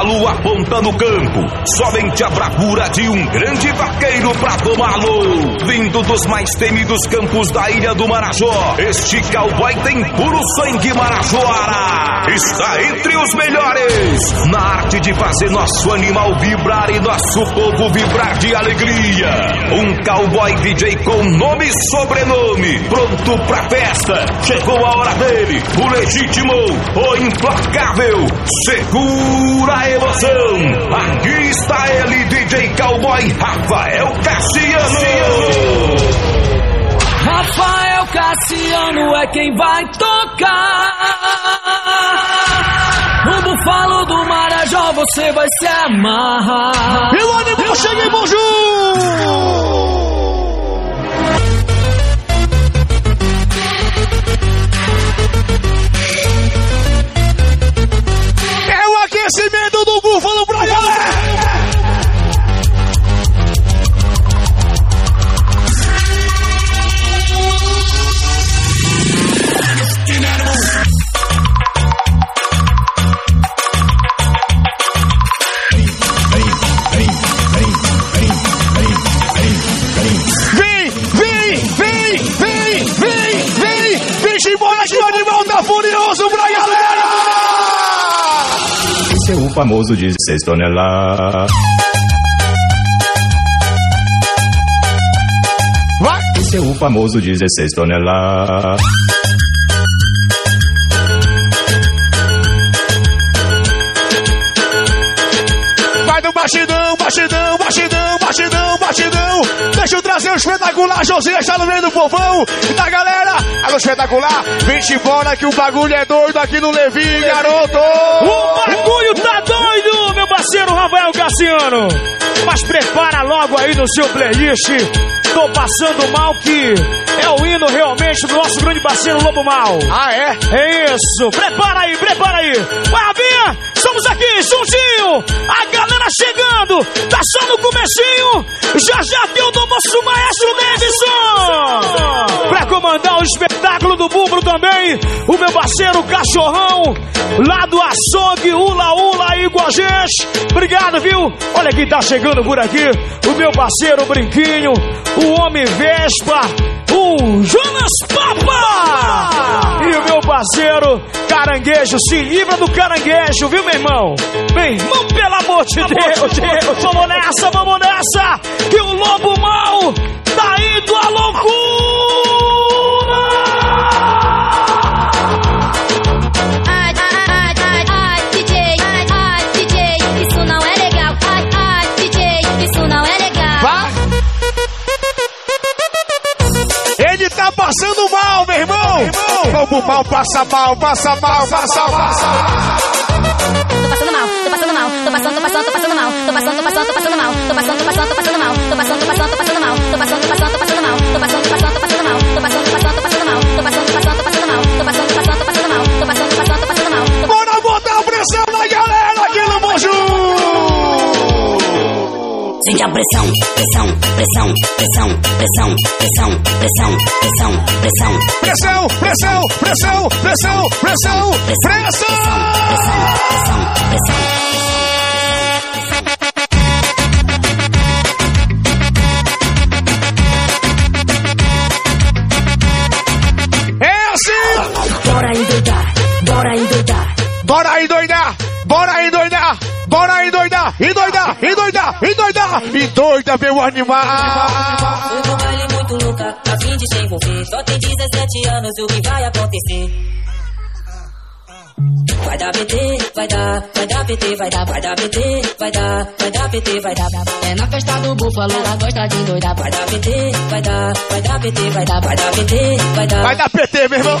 cavalo aponta no campo. Somente a bravura de um grande vaqueiro pra domá-lo. Vindo dos mais temidos campos da ilha do Marajó, este cowboy tem puro sangue marajoara. Está entre os melhores na arte de fazer nosso animal vibrar e nosso povo vibrar de alegria. Um cowboy DJ com nome e sobrenome, pronto pra festa. Chegou a hora dele, o legítimo, o implacável. Segura emoção. Aqui está ele, DJ Cowboy Rafael Cassiano. Rafael Cassiano é quem vai tocar. No bufalo do Marajó você vai se amarrar. E o animal chega em Bonjour! oferecimento do Búfalo Brian! É o famoso 16 toneladas. Vai! Esse é o famoso 16 toneladas. Batidão, batidão, batidão, batidão, batidão. Deixa eu trazer o espetacular Josias tá no meio do povão. Da galera, alô espetacular. Vem-te embora que o bagulho é doido aqui no Levi, garoto. O bagulho tá doido, meu parceiro Rafael Cassiano. Mas prepara logo aí no seu playlist. Tô passando mal que é o hino realmente do nosso grande parceiro Lobo Mal. Ah, é? É isso. Prepara aí, prepara aí. Vai, Ravinha, estamos aqui juntinho. A galera chegando. Tá só no comecinho. Já já tem o do nosso maestro Davidson. Pra comandar o espetáculo do Búfalo também, o meu parceiro Cachorrão, lá do açougue, Ula Ula aí com a gente. Obrigado, viu? Olha quem tá chegando por aqui. O meu parceiro Brinquinho, o Homem Vespa, o Jonas Papa! E o meu parceiro Caranguejo, se livra do caranguejo, viu, meu irmão? Meu irmão, pelo amor de Deus, Deus, vamos nessa, vamos nessa! Que o lobo mal tá indo à loucura! Ai, ai, ai, ai, DJ, ai, ai, DJ, isso não é legal. Ai, ai, DJ, isso não é legal. Vai! Ele tá passando mal, meu irmão! Lobo mal passa mal, passa mal, passa mal. Tô tô passando, tô passando, tô passando mal, tô passando, tô passando, tô passando mal, tô passando, tô passando, tô passando mal, tô passando, tô passando, tô passando mal, tô passando, tô passando, tô passando mal, tô passando, tô passando, tô passando mal, tô passando, tô passando, tô passando mal, tô passando, tô passando, tô passando mal, tô passando, tô passando, tô passando mal, tô passando, tô passando, tô passando mal. Bora botar pressão na galera aqui no Bonjour! Sente a pressão, pressão, pressão, pressão, pressão, pressão, pressão, pressão, pressão, Pressão, pressão, pressão, pressão, pressão, pressão! pressão, pressão. É Endoidar! Endoida, meu animal! Eu tô baile muito louca, a fim de se envolver. Só tem 17 anos, o que vai acontecer? Vai dar PT, vai dar, vai dar PT, vai dar, vai dar PT, vai dar, vai dar PT, vai dar. É na festa do búfalo, ela gosta de doidar. Vai dar PT, vai dar, vai dar PT, vai dar, vai dar PT, vai dar. Vai dar PT, meu irmão!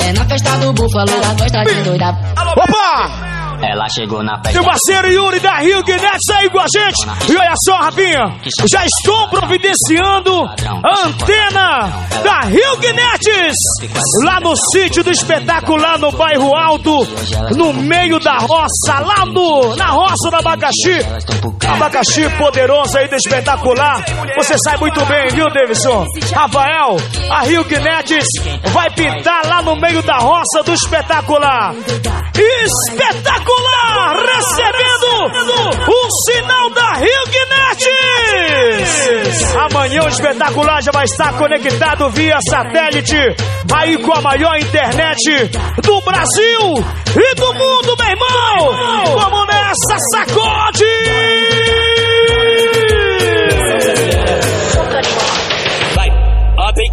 É na festa do búfalo, ela gosta de doidar. Opa! Ela chegou na festa. Meu parceiro Yuri da Rio Guinness aí com a gente. E olha só, Rafinha, já estou providenciando a antena da Rio Guinness lá no sítio do espetacular no bairro Alto, no meio da roça, lá no, na roça do abacaxi. Abacaxi poderoso aí do espetacular. Você sabe muito bem, viu, Davidson? Rafael, a Rio Guinness vai pintar lá no meio da roça do espetacular. Espetacular! Espetacular, recebendo o sinal da Rio Net. Amanhã o espetacular já vai estar conectado via satélite, aí com a maior internet do Brasil e do mundo, meu irmão. Vamos nessa, sacode!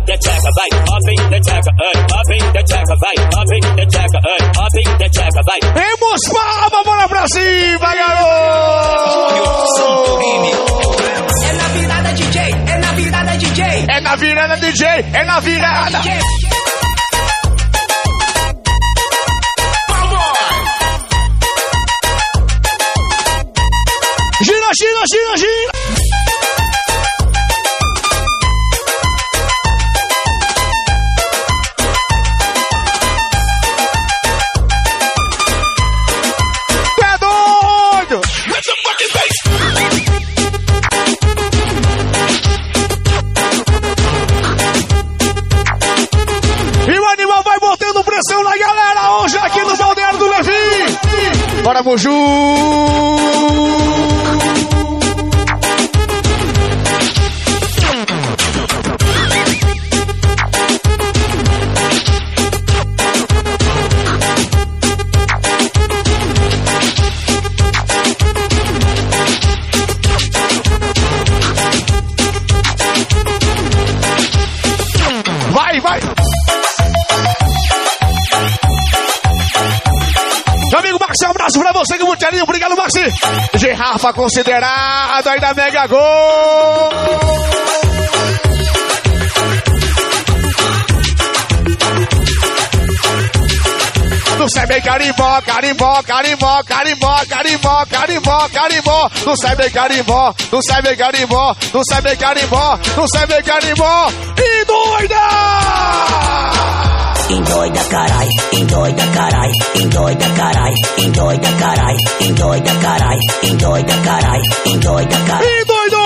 The checker, vai, up in the checker, ay, up in the checker, vai, up in the checker, ay, up in the checker, vai. Temos palma, bora pra cima, garoto! É na virada DJ, é na virada DJ. É na virada, DJ, é na virada! Gira, gira, gira, gira! Levi. Bora, carinho. Obrigado, Maxi. G. Rafa considerado aí da Mega Gol. Não sai bem carimbó, carimbó, carimbó, carimbó, carimbó, carimbó, carimbó. Não sai bem carimbó, não sai bem carimbó, não sai bem carimbó, não sai bem carimbó. E doida! Endoida carai, endoida carai, endoida carai, endoida carai, endoida carai, endoida carai, endoida carai. E doido!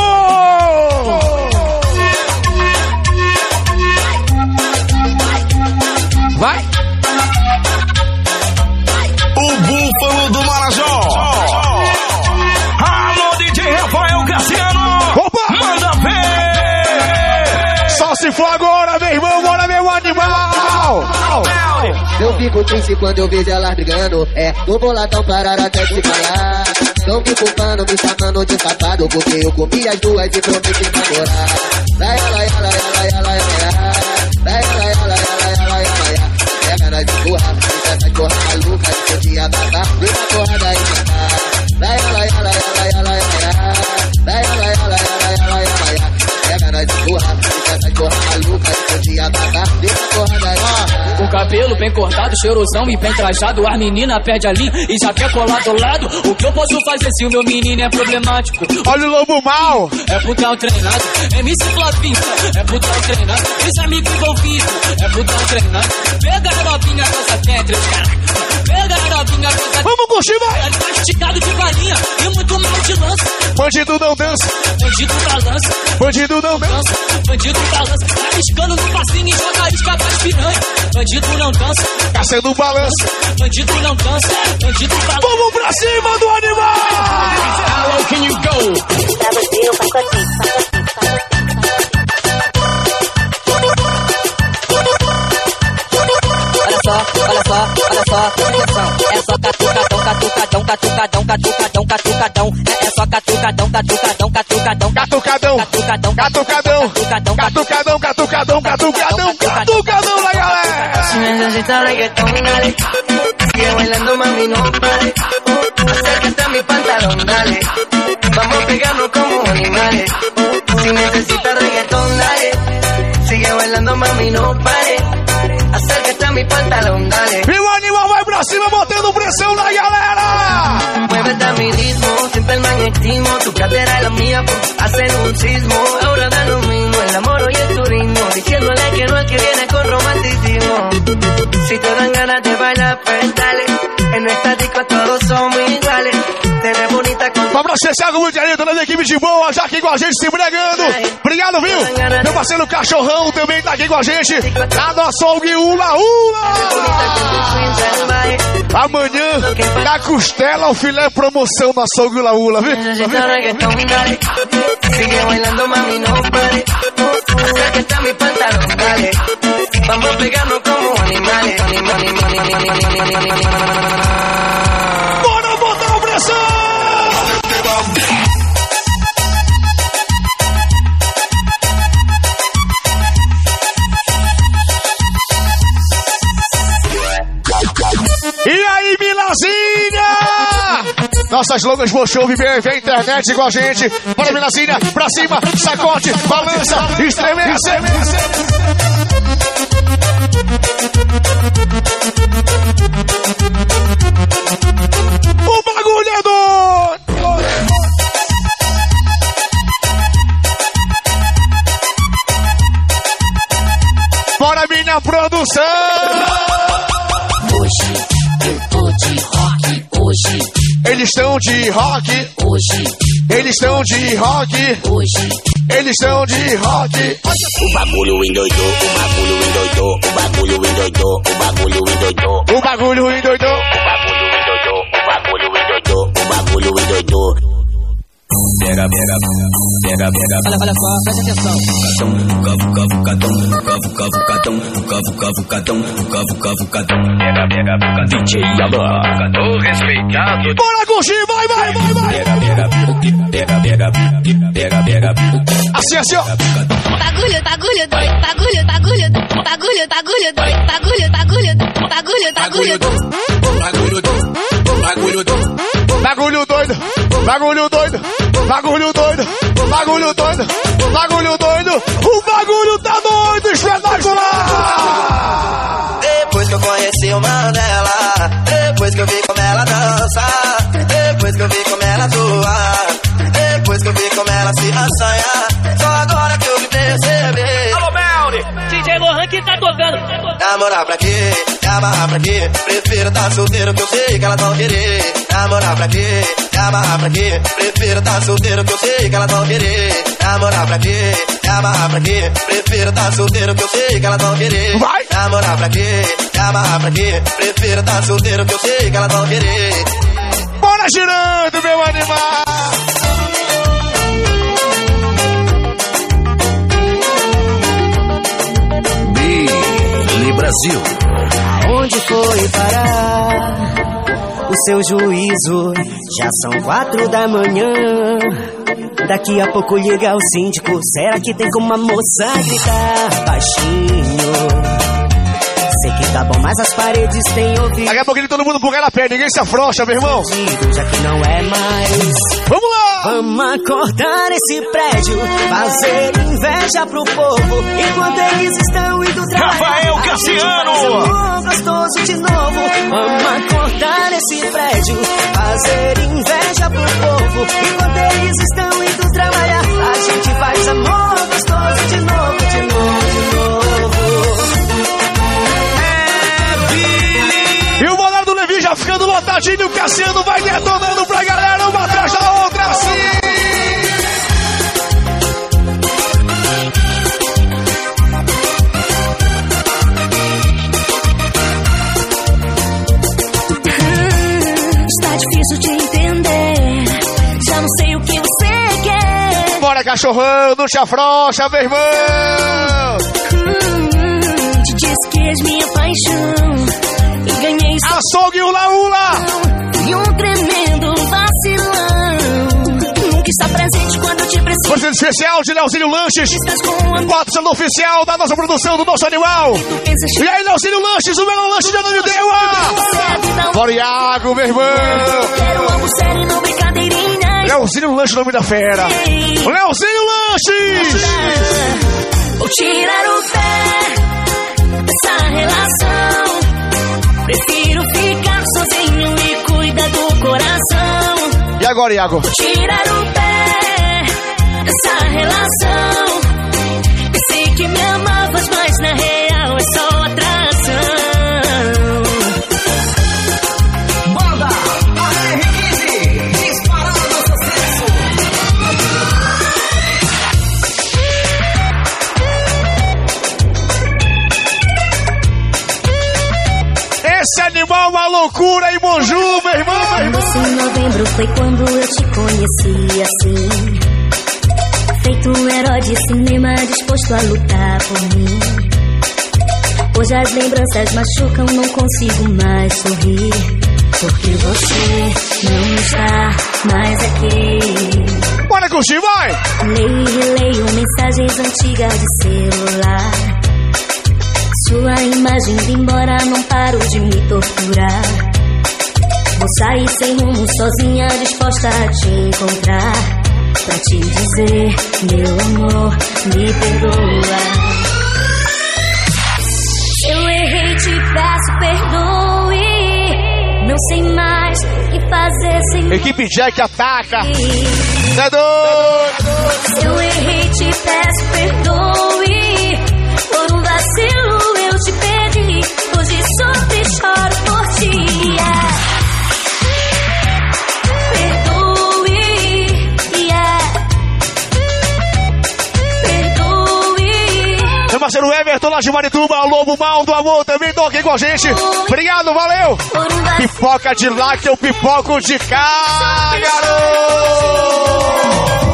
Vai! O Búfalo do Marajó. Alô, DJ Rafael Cassiano. Opa! Manda ver. Só se for agora, fico triste quando eu vejo elas brigando. É, tô boladão pararam até de falar. Tão me culpando, me chamando de safado. Porque eu comi as duas e prometi namorar. Lai, cabelo bem cortado, cheirosão e bem trajado. As meninas pede ali e já quer colar do lado. O que eu posso fazer se o meu menino é problemático? Olha o lobo mal! É putão treinado, MC Flavinho, é putão treinado. Esse amigo envolvido, é putão treinado. Pega a novinha essa dentro, a essa Vamos curtir, vai! Tá esticado de varinha e muito mal de lança. Bandido não dança, Bandido balança, bandido não dança. Bandido balança, tá arriscando no passinho e joga isca pras piranha. Bandido não dança, Tá sendo balanço. bandido não dança. Bandido balança. Vamos pra cima do animal! How can you go? Assim, assim, assim. Olha só, olha só, olha só, atenção. É só catucadão, catucadão, catucadão, catucadão, catucadão. É, é só catucadão, catucadão, catucadão, Catucadão, catucadão, catucadão, catucadão, catucadão, catucadão, catucadão, necesitas reggaetón, dale. Sigue bailando, mami, no pare. Acércate a mi pantalón, dale. Vamos a pegarnos como animales. Si necesitas reggaetón, dale. Sigue bailando, mami, no pare. Acércate a mi pantalón, dale. E o animal vai pra cima botando pressão na galera! Muévete a mi ritmo, siente el magnetismo. Tu cadera es la mía, pues, hacen un sismo. Ahora ganas de bailar, pues dale. En esta disco todos somos iguales. Acessar com muito carinho, toda a equipe de boa, já aqui com a gente se bregando. Obrigado, viu? Meu parceiro Cachorrão também tá aqui com a gente. Lá no açougue Ula Ula! Amanhã Da costela ao filé promoção na açougue Ula Ula, viu? Necesito reggaetón, dale. Sigue bailando, mami, no pare. Acércate a mi pantalón, dale. Vamos a pegarnos como animales. animales, animales, animales, animales. Bora Nossas longas Show viver vem internet igual a gente. Bora, Milazinha, pra cima, sacote, balança, estremece. O bagulho é doido! Bora, minha produção! Eles estão de rock, hoje, eles estão de rock, hoje. eles estão de rock. O bagulho endoidou, o bagulho endoidou, o bagulho endoidou, o bagulho endoidou, O bagulho endoidou. o bagulho endoidou, o bagulho endoidou, o bagulho endoidou. Pega, pega, pega, pega. Olha, olha só, presta atenção. Cavu, cavu, catão, cavu, cavu, catão, cavu, cavu, catão, cavu, cavu, catão. Pega, pega, pega. DJ Yalan. O respeitado. Bora, Guxi, vai, vai, vai, vai. Pega, pega, pega, pega, pega, pega. Assim, assim, ó. Bagulho, bagulho doido, bagulho, bagulho, bagulho, bagulho doido, bagulho, bagulho, bagulho, bagulho doido. Bagulho doido, bagulho doido, bagulho doido, bagulho doido, bagulho doido, bagulho doido. O bagulho tá doido, espetacular! Depois que eu conheci o Mandela, depois que eu vi como ela dança, depois que eu vi como ela atua, depois que eu vi como ela se assanha, Namorar pra quê? Me amarrar pra quê? Prefiro tá solteiro que eu sei que elas vão querer. Namorar pra quê? Me amarrar pra quê? Prefiro tá solteiro que eu sei que elas vão querer. Namorar pra quê? Me amarrar pra quê? Prefiro tá solteiro que eu sei que elas vão querer. Vai! Namorar pra quê? Me amarrar pra quê? Prefiro tá solteiro que eu sei que elas vão querer. Bora girando, meu animal! Brasil. Onde foi parar o seu juízo? Já são quatro da manhã. Daqui a pouco liga o síndico. Será que tem como a moça gritar baixinho? Tá bom, mas as paredes têm ouvido. Daqui a pouquinho todo mundo bugar na pé, ninguém se afrouxa, meu irmão. Já que não é mais. Vamos lá! Vamos acordar esse prédio, fazer inveja pro povo. Enquanto eles estão indo trabalhar. Rafael Cassiano. gostoso de novo. Vamos acordar esse prédio, fazer inveja pro povo. Enquanto eles estão indo trabalhar, a gente faz amor gostoso de novo, de novo, de novo. Já ficando lotadinho, o Cassiano vai detonando pra galera, uma atrás da outra, assim. Está difícil de entender. Já não sei o que você quer. Bora, cachorrão, não te afrouxa, meu irmão. Hum, te disse que és minha paixão. Açougue Ula Ula. e um tremendo vacilão. Nunca está presente quando eu te preciso. Presente especial de Leozinho Lanches. Patrocínio oficial da nossa produção do nosso animal. E aí, Leozinho Lanches, o melhor lanche de Ananindeua. Bora, Iago, meu irmão. Quero algo sério e não brincadeirinhas. Leozinho Lanches, nome da fera. O Leozinho Lanches. Vou tirar o pé dessa relação. Prefiro ficar sozinho e cuidar do coração. E agora, Iago? Tirar o pé dessa relação. Pensei que me amavas, mas na real é só uma loucura em Monju, meu irmão, meu irmão. Doce novembro foi quando eu te conheci assim. Feito um herói de cinema disposto a lutar por mim. Hoje as lembranças machucam, não consigo mais sorrir. Porque você não está mais aqui. Bora curtir, vai! Leio e releio mensagens antigas de celular. Sua imagem indo embora, não paro de me torturar. Vou sair sem rumo, sozinha, disposta a te encontrar. Pra te dizer, meu amor, me perdoa. Eu errei, te peço perdoe. Não sei mais o que fazer sem Equipe Jack ataca. Doido. Eu errei, te peço perdoe. Parceiro Everton lá de Marituba, Lobo Mal do Amor também tô aqui com a gente. Obrigado, valeu. Pipoca de lá que eu pipoco de cá, garoto.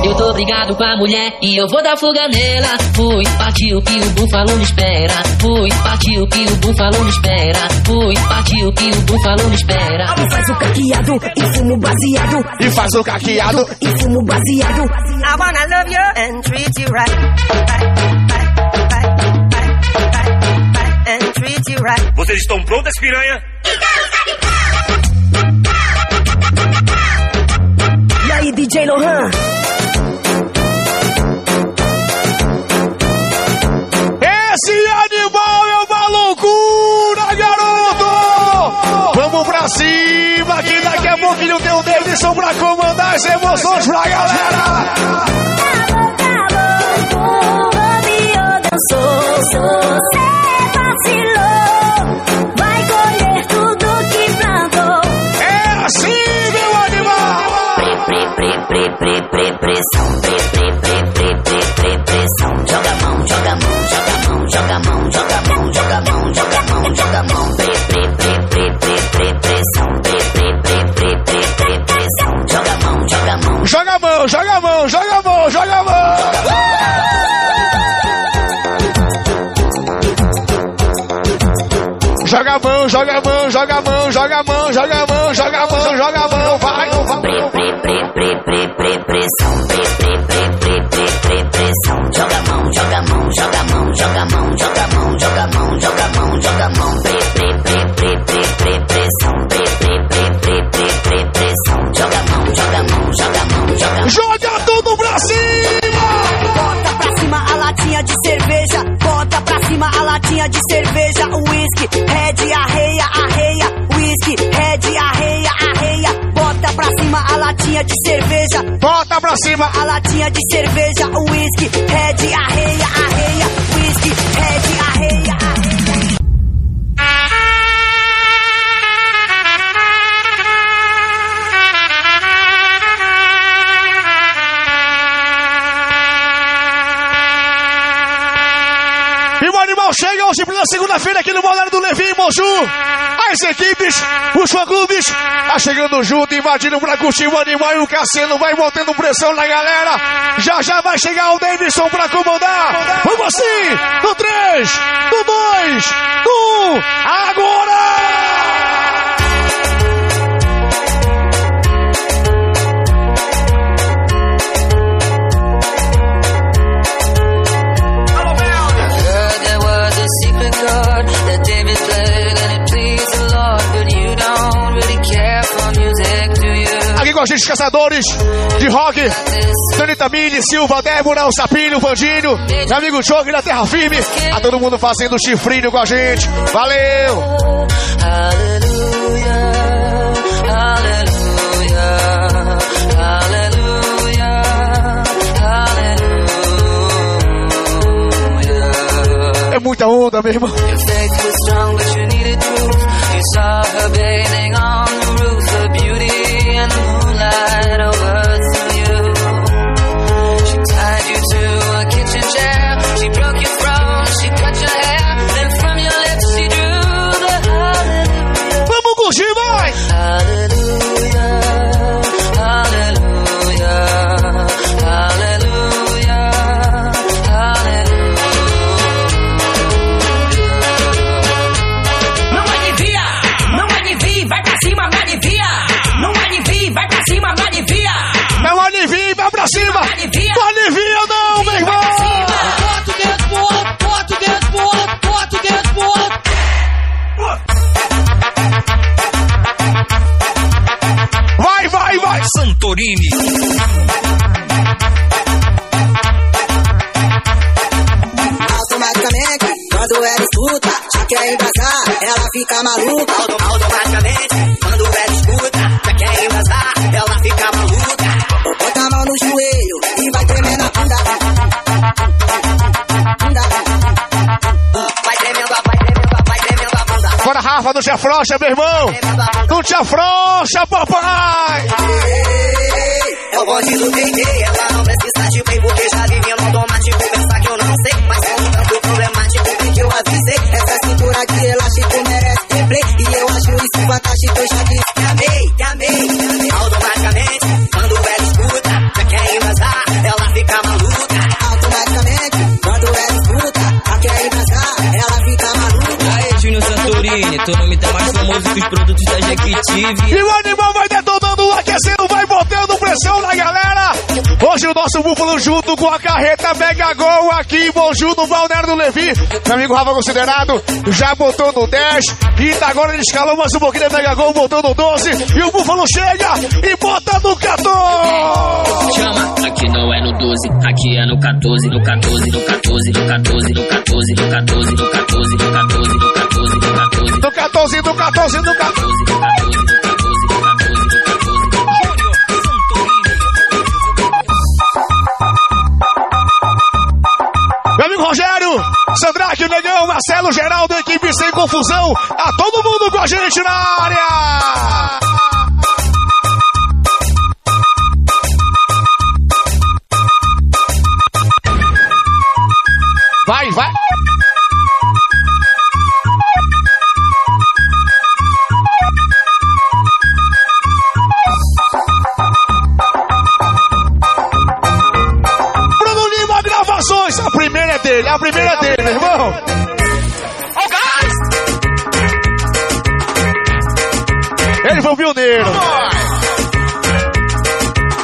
Eu tô brigado com a mulher e eu vou dar fuga nela. Fui, partiu que o búfalo me espera. Fui, partiu que o búfalo me espera. Fui, partiu que o búfalo me espera. E faz o caqueado e fumo baseado. E faz o caqueado e fumo baseado. I wanna love you and treat you right. right, right, right, Vocês estão prontas, piranha? E aí, DJ Lohan? Esse animal é uma loucura, garoto! Vamos pra cima, que daqui a pouquinho tem o Davidson pra comandar as emoções pra galera! Vai pre, pre, pre, pre, pressão. Pre, pre, pre, pre, pre, pre, pressão. Joga mão, joga mão, joga mão, joga mão, joga mão, joga mão, joga mão, joga mão. Pre, pre, pre, pre, pre, pre, pressão. Pre, pre, pre, pre, pre, pre, pressão. Joga mão, joga mão. Joga mão, joga mão, joga mão, joga mão! Joga mão, joga mão, joga mão, joga mão, joga mão, joga mão, joga mão, vai, vai. Tell me. Segunda-feira aqui no Balneário do Levi, Moju. As equipes, os fã-clubes, tá chegando junto, invadindo pra curtir o animal e o Cassiano vai botando pressão na galera. Já já vai chegar o Davidson pra comandar. Vamos assim, no 3, no 2, no 1, agora! Caçadores de rock. Tanita Mini, Silva, Débora, o Sapinho, Vandinho, meu amigo Jogue da Terra Firme. A todo mundo fazendo chifrinho com a gente. Valeu! É muita onda, meu irmão. Your faith was strong, but you needed proof. You saw her bathing on the roof, the beauty and the lugar quer embrasar, ela fica maluca. Auto- Automaticamente, quando ela escuta, já quer embrasar, ela fica maluca. Bota a mão no joelho e vai tremendo a bunda. Bunda. Vai tremendo, vai tremendo, vai tremendo a bunda. Bora, Rafa, não te afrouxa, meu irmão. Não te afrouxa, papai. É o bonde do TT, ela não precisa de bem porque já os produtos da Jequitive. E o animal vai detonando, aquecendo, vai botando pressão na galera. Hoje o nosso búfalo junto com a carreta Mega Gol aqui em Bonjú, no Balneário do Levi. Meu amigo Rafa Considerado já botou no 10. E agora ele escalou mais um pouquinho da Mega Gol, botou no 12. E o búfalo chega e bota no 14. Chama, aqui não é no 12, aqui é no 14, no 14, no 14, no 14, no 14, no 14, no 14, no 14, no 14, no 14. No 14, no 14, no 14. Meu amigo Rogério, Sandraque, Negão, Marcelo, Geraldo, equipe sem confusão. A todo mundo com a gente na área. Vai, vai. Dele, a primeira é dele, meu irmão. Ele foi o pioneiro.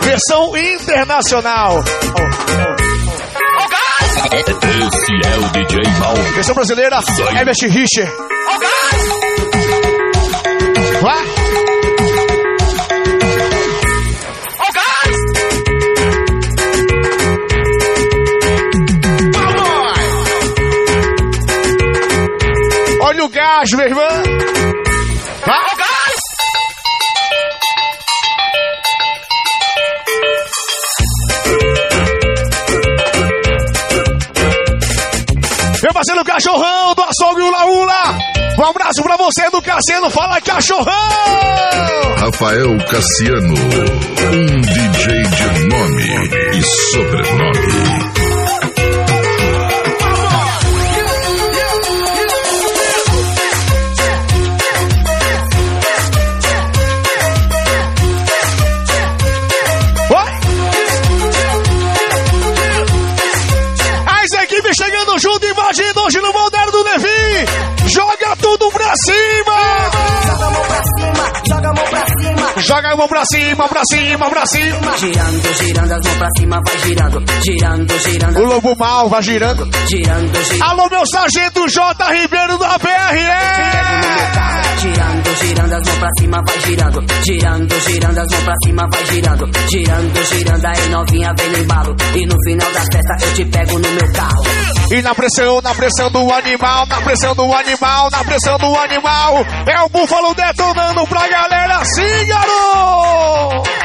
Versão internacional. Esse é o DJ Mal. Versão brasileira, Herbert Richer. Gás, meu irmão. Vai. Meu parceiro cachorrão do açougue Ula Ula. Um abraço pra você do Cassiano. Fala, cachorrão. Rafael Cassiano, um DJ de nome e sobrenome. A mão pra cima, pra cima, pra cima. Girando, girando as mãos pra cima, vai girando. Girando, girando. O lobo mal vai girando. Girando, girando. Alô, meu sargento J. Ribeiro da PRE. Girando, girando as mãos pra cima, vai girando. Girando, girando as mãos pra cima, vai girando. Girando, girando, aí novinha vem no embalo. E no final da festa eu te pego no meu carro. E na pressão, na pressão do animal, na pressão do animal, na pressão do animal. É o búfalo detonando pra galera assim, garoto.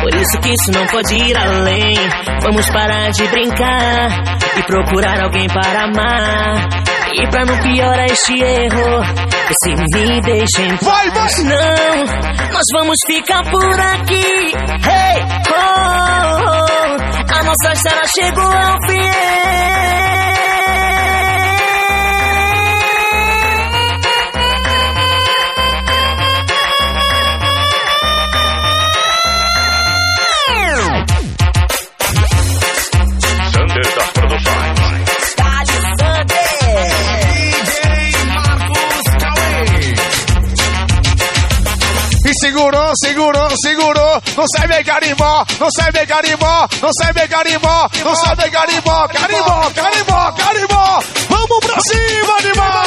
Por isso que isso não pode ir além. Vamos parar de brincar e procurar alguém para amar. E pra não piorar este erro, se me deixem vai, vai. Não, nós vamos ficar por aqui. Hey, oh, oh, a nossa história chegou ao fim. Segurou, segurou, segurou. Não sai bem carimbó, não sai bem carimbó, não sai bem carimbó, não sai bem carimbó, carimbó, carimbó, carimbó. Vamos pra cima, animal!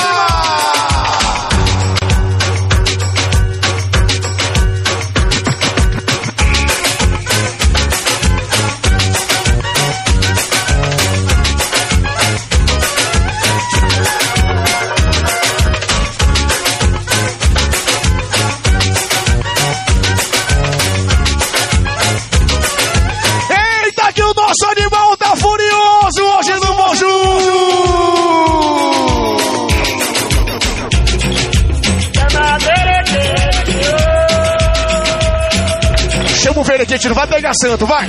Não vai pegar santo, vai!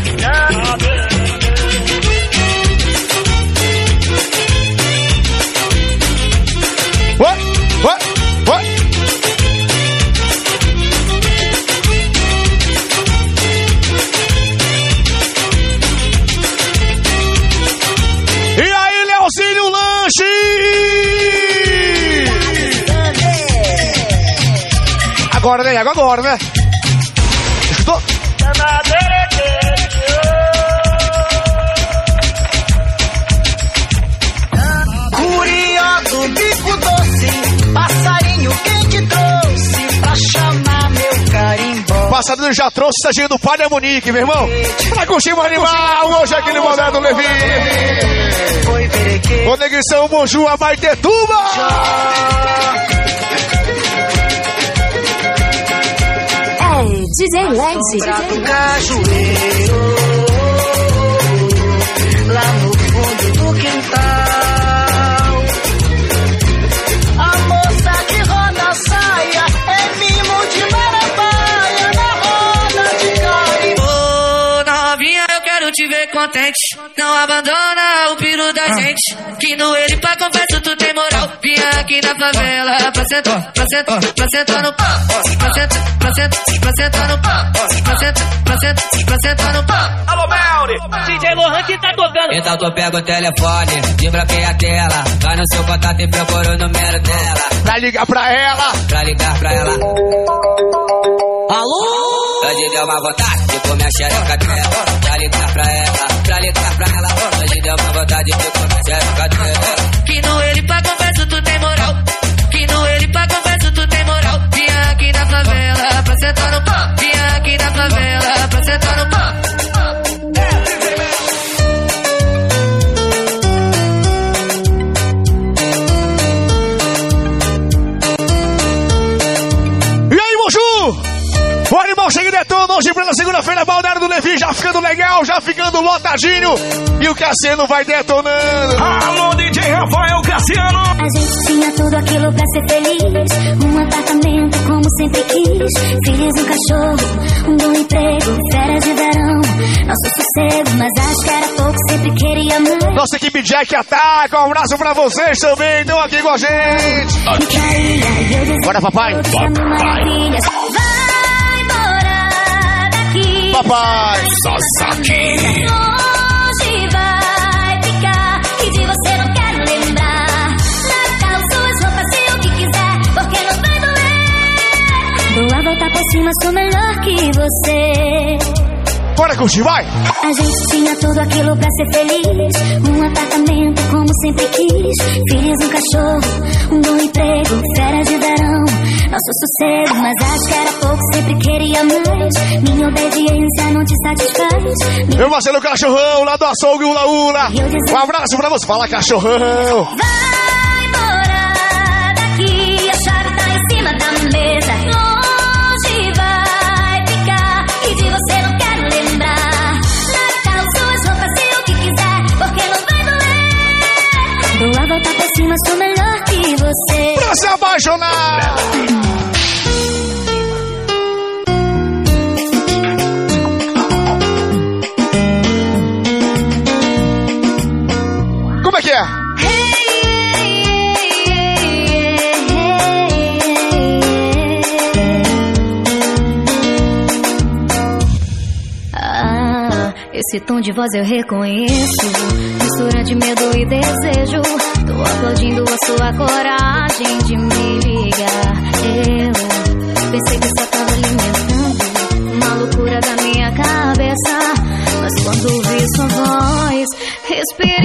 Oi, oi, oi! E aí, Leozinho Lanche! Agora, né? Agora, né? Estou... Curioso, bico doce, passarinho quem te trouxe pra chamar meu carimbó. Passarinho já trouxe o Serginho do Palha Monique, meu irmão. Pra curtir o animal, hoje aqui no Momento Levi. Conexão Bonjour, a Maitetuba. DJ Led. Cajueiro, lá no fundo do quintal. A moça que roda a saia é mimo de marabáia na roda de carimbó. Ô, novinha, eu quero te ver contente. Não abandona o piro da gente. Que no ele pra confesso tu tem moral. Vim aqui na favela pra sentar, pra sentar, pra sentar no pau. Pra sentar, pra sentar, pra sentar no pau. Pra sentar, pra sentar, pra sentar no pau. Alô, Melly! DJ Lohan que tá tocando. Então tu pega o telefone, desbloqueia a tela. Vai no seu contato e procura o número dela. Pra ligar pra ela. Pra ligar pra ela. Alô? Hoje deu uma vontade de comer a xereca dela. Pra ligar pra ela, pra ligar pra ela. Hoje deu uma vontade de comer a dela. Que no ele pra confesso tu tem moral. Que no ele pra confesso tu tem moral. Vim aqui na favela pra sentar no pau. Vim aqui na favela ficando lotadinho. E o Cassiano vai detonando. Alô, DJ Rafael Cassiano. A gente tinha tudo aquilo pra ser feliz. Um apartamento como sempre quis. Filhos, um cachorro, um bom emprego, férias de verão. Nosso sossego, mas acho que era pouco, sempre queria mais. Nossa equipe Jack Ataca, um abraço pra vocês também, estão aqui com a gente. Bora, papai. Maravilhas. Papai. Sasaki. Longe vai ficar. E de você não quero lembrar. Natal, suas roupas e o que quiser. Porque não vai doer. Dou a volta por cima, sou melhor que você. Bora curtir, vai. A gente tinha tudo aquilo pra ser feliz. Um apartamento como sempre quis. Filhos, um cachorro, um bom emprego, férias de verão. Nosso sossego, mas acho que era pouco, sempre queria mais. Minha obediência não te satisfaz. Meu Marcelo Cachorrão, lá do açougue Ula Ula. Um abraço pra você. Fala, cachorrão. Vai doer. Dou a volta por cima, sou melhor que você. Pra se apaixonar. Esse tom de voz eu reconheço, mistura de medo e desejo. Tô aplaudindo a sua coragem de me ligar. Eu pensei que só tava alimentando uma loucura da minha cabeça. Mas quando ouvi sua voz, respirei.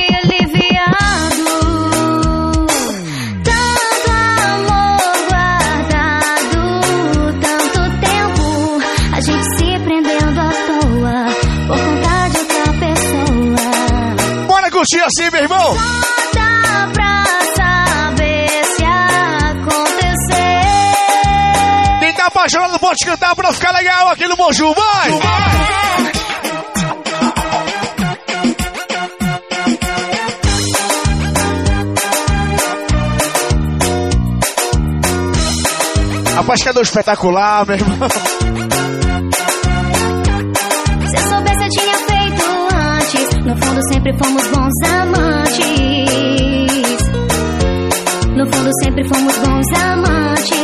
Assim, meu irmão. Dá pra saber se acontecer. Quem tá apaixonado pode cantar pra ficar legal aqui no Bonjú, vai! Rapaz, que é do espetacular, meu irmão. Sempre fomos bons amantes. No fundo, sempre fomos bons amantes.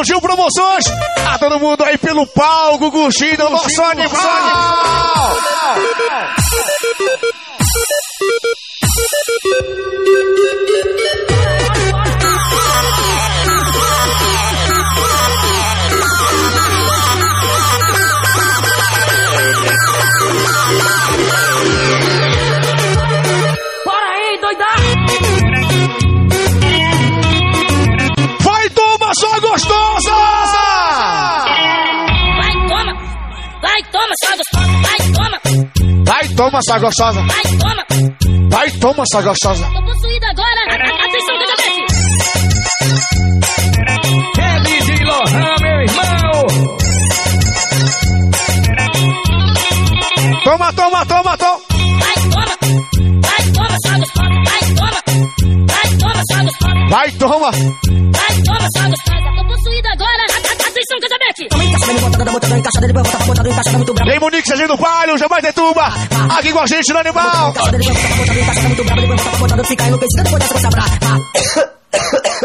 Parceiro Gil Promoções. A todo mundo aí pelo palco, curtindo o nosso animal. Bora toma, só gostosa! Vai, toma! Vai, toma, só gostosa! Tô possuída agora! Atenção, Cacabete! É DJ Lohan, meu irmão! Toma, toma, toma, toma! Vai, toma! Vai, toma, só gostosa! Vai, toma! Vai, toma, só gostosa! Vai, toma! Vai, toma, só gostosa! Cacabete! E aí, Monique, seja do Palio, jamais de tuba! Aqui com a gente no animal!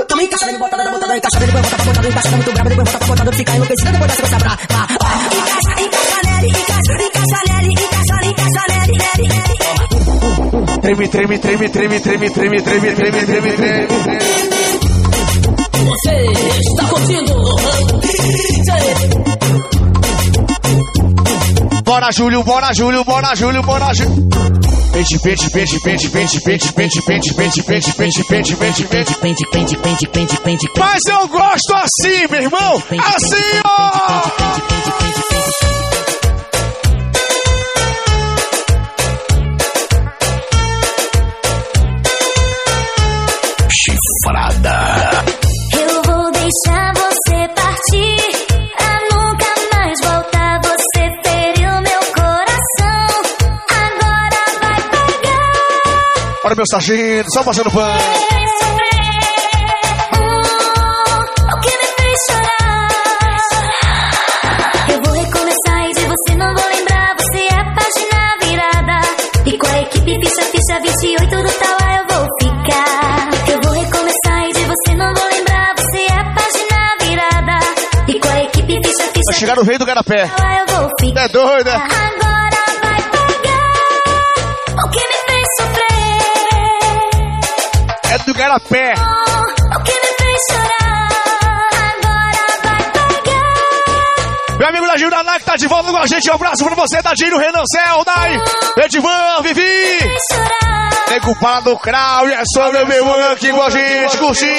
Também encaixa nele, bota botada, encaixa nele, bota pra botada, encaixa muito brabo, depois bota pra botada, fica enlouquecido, depois dessa coisa brava. Encaixa, encaixa nele, encaixa, encaixa nele, encaixa, encaixa nele, nele, nele. Treme, treme, treme, treme, treme, treme, treme, treme, treme, treme. Você está curtindo? Bora, Júlio, bora, Júlio, bora, Júlio, bora, Júlio. Pente, pente, pente, pente, pente, pente, pente, pente, pente, pente, pente, pente, pente, pente. Pente, pente, pente, pente, pente, Mas eu gosto assim, meu irmão! Assim, ó! Olha meu sargento, só passando pano. O que me fez chorar? Eu vou recomeçar e de você não vou lembrar. Você é a página virada. E com a equipe ficha, ficha 28 do Tauá eu vou ficar. Eu vou recomeçar e de você não vou lembrar. Você é a página virada. E com a equipe ficha, ficha Vai chegar o rei do garapé. É doido, né? Agora do garapé. O que me fez chorar? Agora vai pegar. Meu amigo Dadinho Daná que tá de volta com a gente. Um abraço pra você, Dadinho, Renan Cel, Dai, Edivan, Vivi. Tem culpado do Crowd, é só meu meu aqui com a gente, curtindo.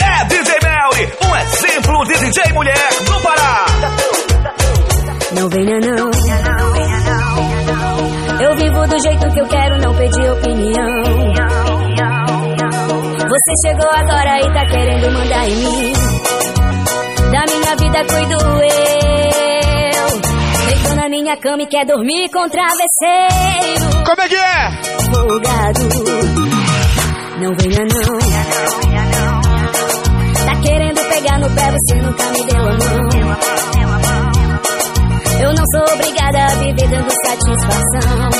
É DJ Melly, um exemplo de DJ mulher do Pará. Não venha não. Eu vivo do jeito que eu quero, não pedi opinião. Você chegou agora e tá querendo mandar em mim. Da minha vida cuido eu. Deito na minha cama e quer dormir com travesseiro. Como é que é? Folgado. Não venha não. Tá querendo pegar no pé, você nunca me deu a mão. Eu não sou obrigada a viver dando satisfação.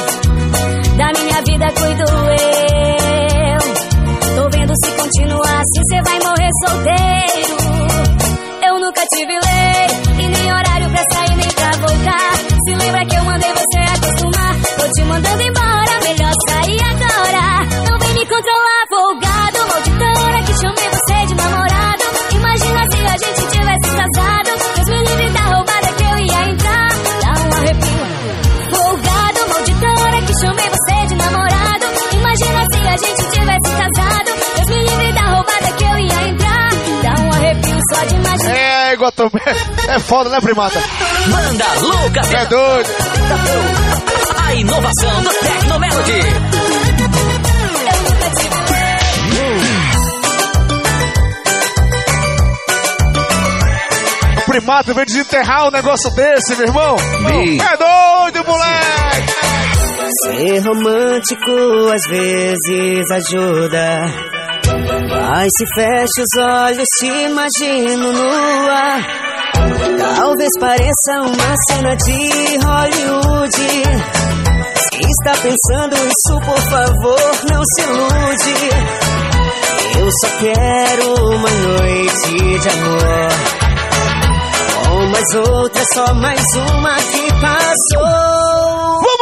Da minha vida cuido eu. Tô vendo se continuar assim, cê vai morrer solteiro. Eu nunca tive lei e nem horário pra sair nem pra voltar. Se lembra que eu mandei você acostumar? Tô te mandando embora, melhor É. É foda, né, primata? Manda louca, É doido. A inovação do Tecnomelody. O primata veio desenterrar um negócio desse, meu irmão. É doido, moleque. Ser romântico às vezes ajuda. Mas se fecha os olhos, te imagino nua. Talvez pareça uma cena de Hollywood. Se está pensando isso, por favor, não se ilude. Eu só quero uma noite de amor. Com mais outra, só mais uma que passou.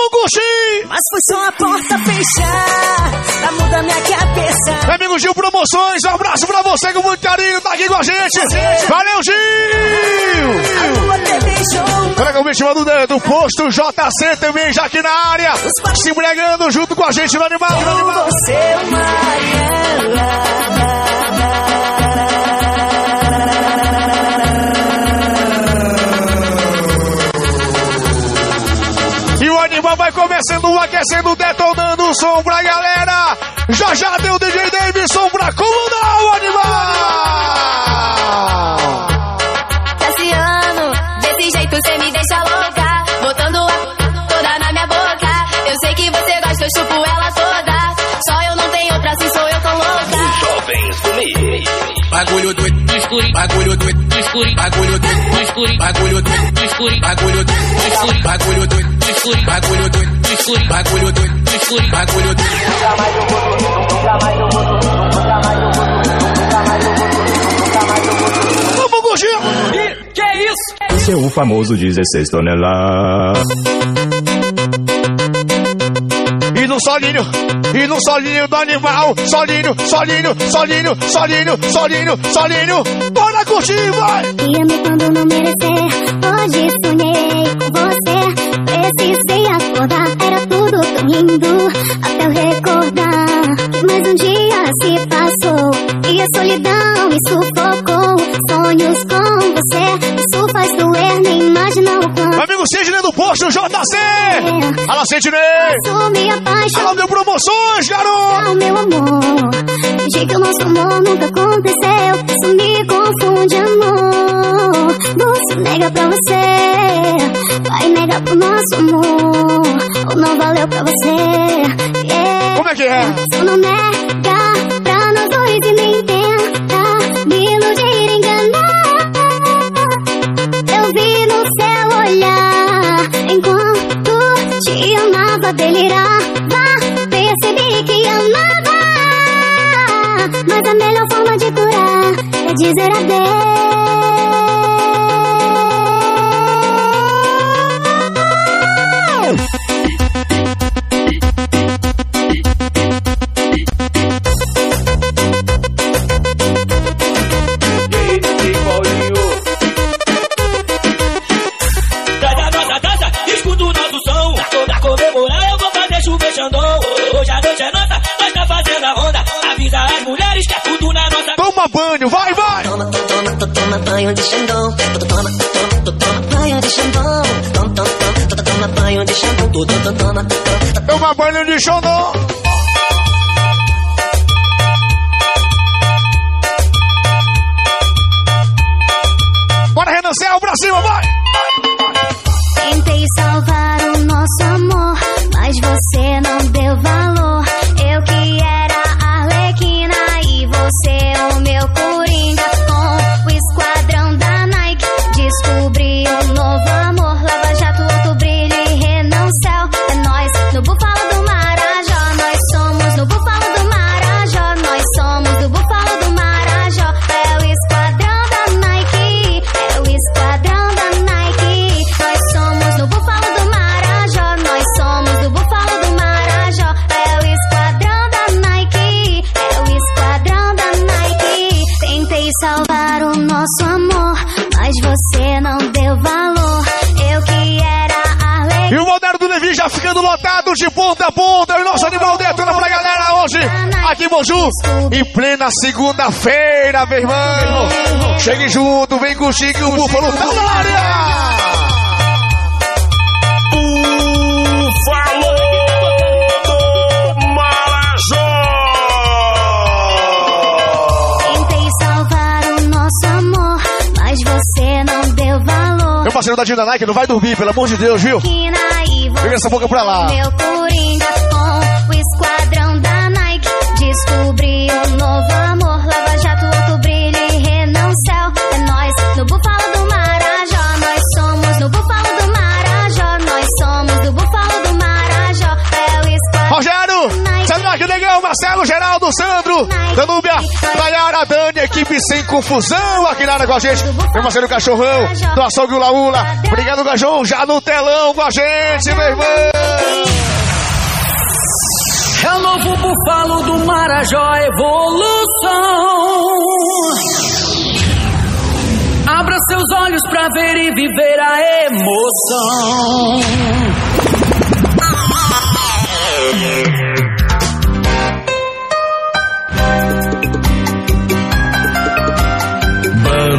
Vamos curtir! Mas foi só a porta fechar. Pra mudar minha cabeça. Meu amigo Gil Promoções, um abraço pra você com muito carinho, tá aqui com a gente. Valeu, Gil! Traga o vítima do, do posto JC também, já aqui na área. Se bregando junto com a gente no animal. No animal. Você, E o animal vai começando, aquecendo, detonando o som pra galera. Já já deu DJ Davidson pra comandar o animal. Bagulho doido no escuro, bagulho doido no escuro, bagulho doido no escuro, bagulho doido no escuro, bagulho doido no escuro, bagulho doido no escuro, bagulho doido no escuro, bagulho doido no escuro, bagulho doido. Nunca mais eu vou, nunca mais eu vou, nunca mais eu vou, nunca mais eu vou, nunca mais eu vou. Vamos curtir! Que é isso? Esse é o famoso 16 toneladas. E no solinho, e no solinho do animal, solinho, solinho, solinho, solinho, solinho, solinho. Bora curtir, vai! Ia-me quando não merecer. Hoje sonhei com você. Precisei acordar. Era tudo tão lindo. Até eu recordar que mais um dia se passou. E a solidão me sufocou. Sonhos com você. Isso faz doer, nem imagina o quanto. Amigo Sidney do posto JC! Sou minha paixão. Fala, meu promoções, garoto! Meu amor. Fingi que o nosso amor nunca aconteceu. Isso me confunde, amor. Você nega pra você. Vai negar pro nosso amor. Ou não valeu pra você. Yeah. Como é que é? Só não nega pra nós dois e nem tenta me iludir, enganar. Eu vi no seu olhar te amava, delirava. Percebi que amava, mas a melhor forma de curar é dizer adeus. Vai, vai! Toma, toma, toma, toma banho de Xandão. Toma, toma, toma, banho de Xandão. Toma, toma, toma, toma banho de Xandão. Toma, toma. Toma banho de Xandão. Em Moju, em plena segunda-feira, meu irmão. Chegue junto, vem com o Chico e o Búfalo tá na área. Búfalo do Marajó. Tentei salvar o nosso amor, mas você não deu valor. Meu parceiro da Dina Nike, não vai dormir, pelo amor de Deus, viu? Pega essa boca pra lá. Meu coringa Descobri um novo amor. Lava Jato, outro brilho Renan Céu. É nós no Búfalo do Marajó. Nós somos no Búfalo do Marajó. Nós somos do Búfalo do Marajó. É o esquadrão. Rogério, Sandra, que legal, Marcelo, Geraldo, Sandro, Danúbia, Nayara, Dani, equipe sem confusão aqui na área com a gente. Meu parceiro Cachorrão, do Açougue Ula Ula. Obrigado, Gajão, já no telão com a gente, meu irmão. É o novo búfalo do Marajó Evolução. Abra seus olhos pra ver e viver a emoção.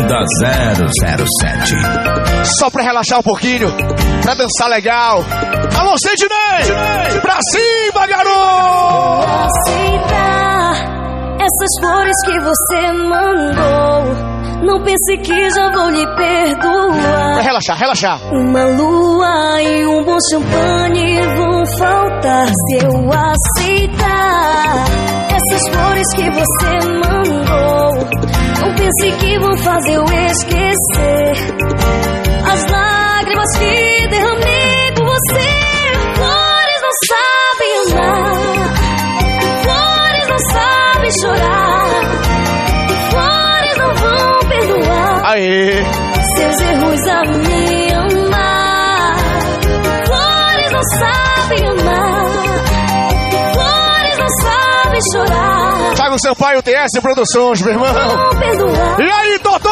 Banda 007. Só pra relaxar um pouquinho, pra dançar legal. Alô, Sidney! Pra cima, garoto! aceitar essas flores que você mandou. Não pense que já vou lhe perdoar. relaxar, relaxar. Uma lua e um bom champanhe vão faltar se eu aceitar essas flores que você mandou. Não pense que vão fazer eu esquecer as lágrimas que derramei Thiago Sampaio, TS Produções, meu irmão. E aí, Totó?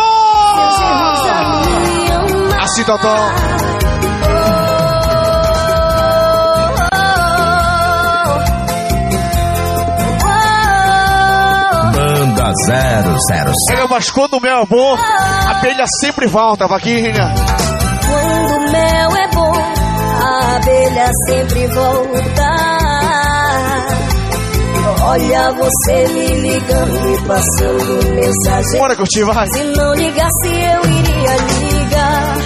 Assim, Totó. Banda 007. Pega, mas quando o mel é bom, a abelha sempre volta, vaquinha. Quando o mel é bom, a abelha sempre volta. Olha você me ligando e passando mensagem. Bora curtir, vai. Se não ligasse, eu iria ligar.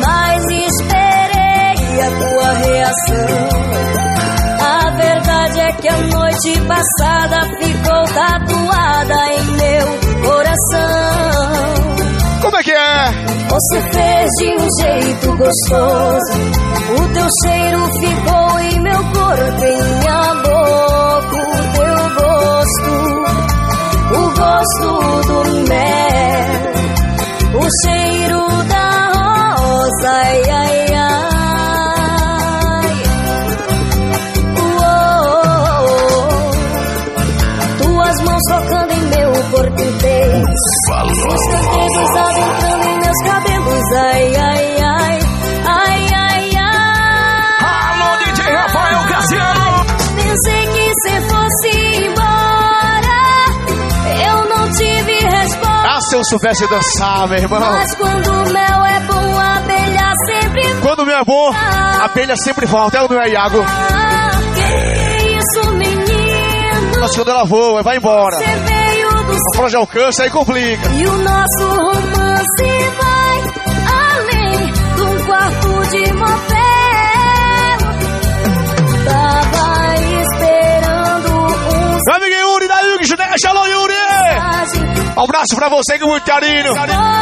Mas esperei a tua reação. A verdade é que a noite passada ficou tatuada em meu coração. Como é que é? Você fez de um jeito gostoso. O teu cheiro ficou em meu corpo, em minha boca. O teu gosto, o gosto do mel, o cheiro da rosa. Ai, ai, ai. Soubesse dançar, meu irmão. Mas quando o mel é bom, a abelha sempre Quando o meu é bom, a abelha sempre volta. É ou não é, Iago? Que isso, menino? Mas quando ela voa, vai embora. Você veio do A flor de alcance, aí complica. E o nosso romance vai além de um quarto de motel. Tava esperando um Meu amigo Yuri da Ginete, alô Yuri! Um abraço pra você com muito carinho.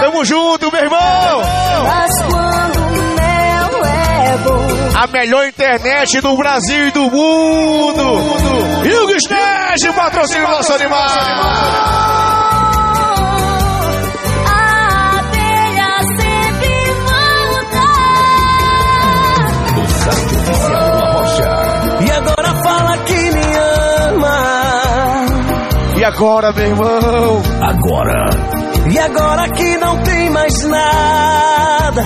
Tamo junto, meu irmão! Mas quando o mel é bom. A melhor internet do Brasil e do mundo! Yuri Ginete, patrocínio do nosso animal! E agora, meu irmão? Agora. E agora que não tem mais nada.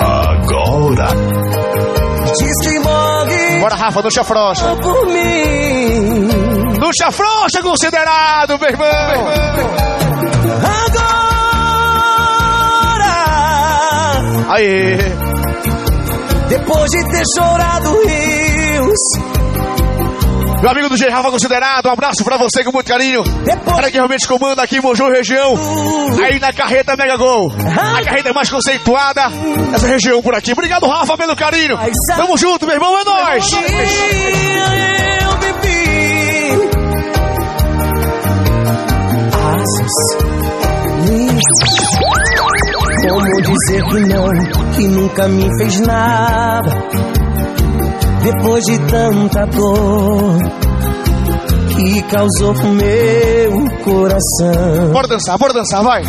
Agora. Diz que morre Bora, Rafa, do Chafrocha. por mim. Do Chafrocha considerado, meu irmão! Agora. Aí! Depois de ter chorado rios. Meu amigo do G Rafa considerado, um abraço pra você com muito carinho. Cara que realmente comanda aqui em Moju região. Aí na carreta Mega Gol. A carreta mais conceituada dessa região por aqui. Obrigado, Rafa, pelo carinho. Tamo junto, meu irmão, é nóis. Eu bebi asas Como dizer que não, que nunca me fez nada Depois de tanta dor Que causou pro meu coração Bora dançar, bora dançar, vai.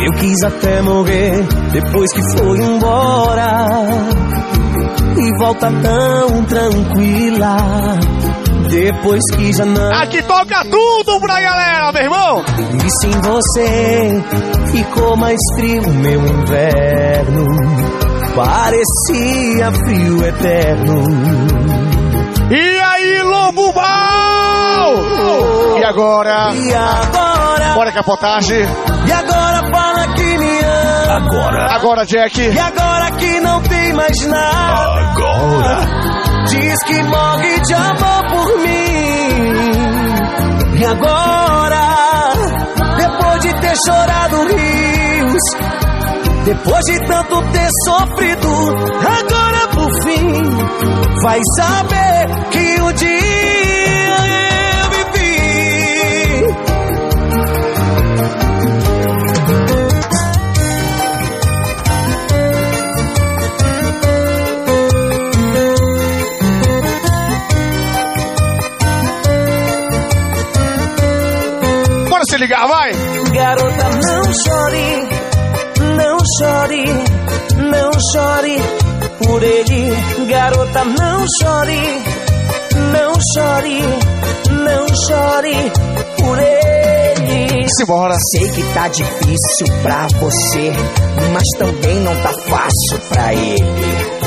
Eu quis até morrer depois que foi embora E volta tão tranquila Depois que já não Aqui toca tudo pra galera, meu irmão. E sem você ficou mais frio meu inverno Parecia frio eterno E aí, Lobo Mal? E agora? E agora? Bora, capotagem. E agora fala que me ama Agora. Agora, Jack. E agora que não tem mais nada Agora. Diz que morre de amor por mim. E agora, depois de ter chorado rios, depois de tanto ter sofrido, agora por fim, vai saber que um dia eu vivi. Bora se ligar, vai. Chore, não chore por ele. Garota, não chore, não chore, não chore por ele. Simbora. Sei que tá difícil pra você, mas também não tá fácil pra ele.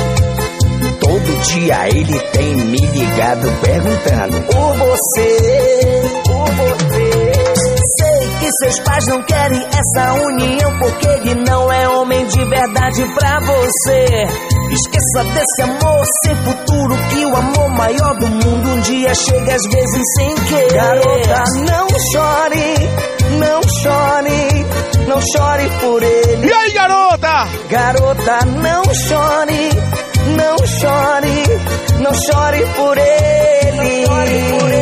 Todo dia ele tem me ligado perguntando por você, por você. Que seus pais não querem essa união porque ele não é homem de verdade pra você. Esqueça desse amor sem futuro que o amor maior do mundo um dia chega às vezes sem querer. Garota, não chore, não chore, não chore por ele. E aí, garota? Garota, não chore, não chore, não chore por ele.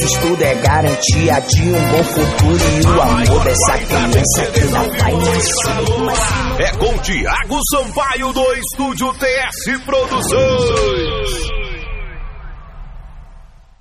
Seus estudos é garantia de um bom futuro e o amor dessa criança que não vai nascer. É com Tiago Sampaio do Estúdio TS Produções.